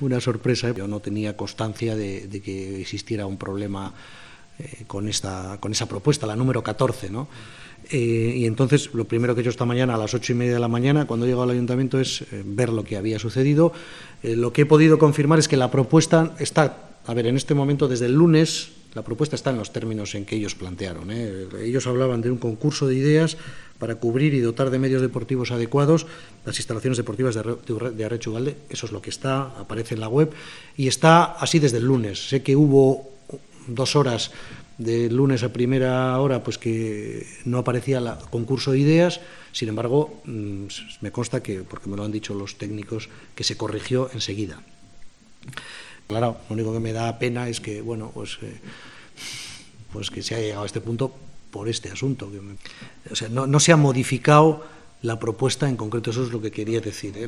Una sorpresa, yo no tenía constancia de, de que existiera un problema eh, con, esta, con esa propuesta, la número 14, ¿no? Eh, y entonces lo primero que he hecho esta mañana a las ocho y media de la mañana, cuando he llegado al ayuntamiento, es eh, ver lo que había sucedido. Eh, lo que he podido confirmar es que la propuesta está, a ver, en este momento desde el lunes, la propuesta está en los términos en que ellos plantearon. ¿eh? Ellos hablaban de un concurso de ideas para cubrir y dotar de medios deportivos adecuados las instalaciones deportivas de, Arre- de Arrecho Ugalde. Eso es lo que está, aparece en la web, y está así desde el lunes. Sé que hubo dos horas de lunes a primera hora pues que no aparecía el concurso de ideas, sin embargo, mm, me consta que, porque me lo han dicho los técnicos, que se corrigió enseguida. Claro, lo único que me da pena es que, bueno, pues, eh, pues que se haya llegado a este punto por este asunto. O sea, no, no se ha modificado la propuesta en concreto, eso es lo que quería decir. ¿eh?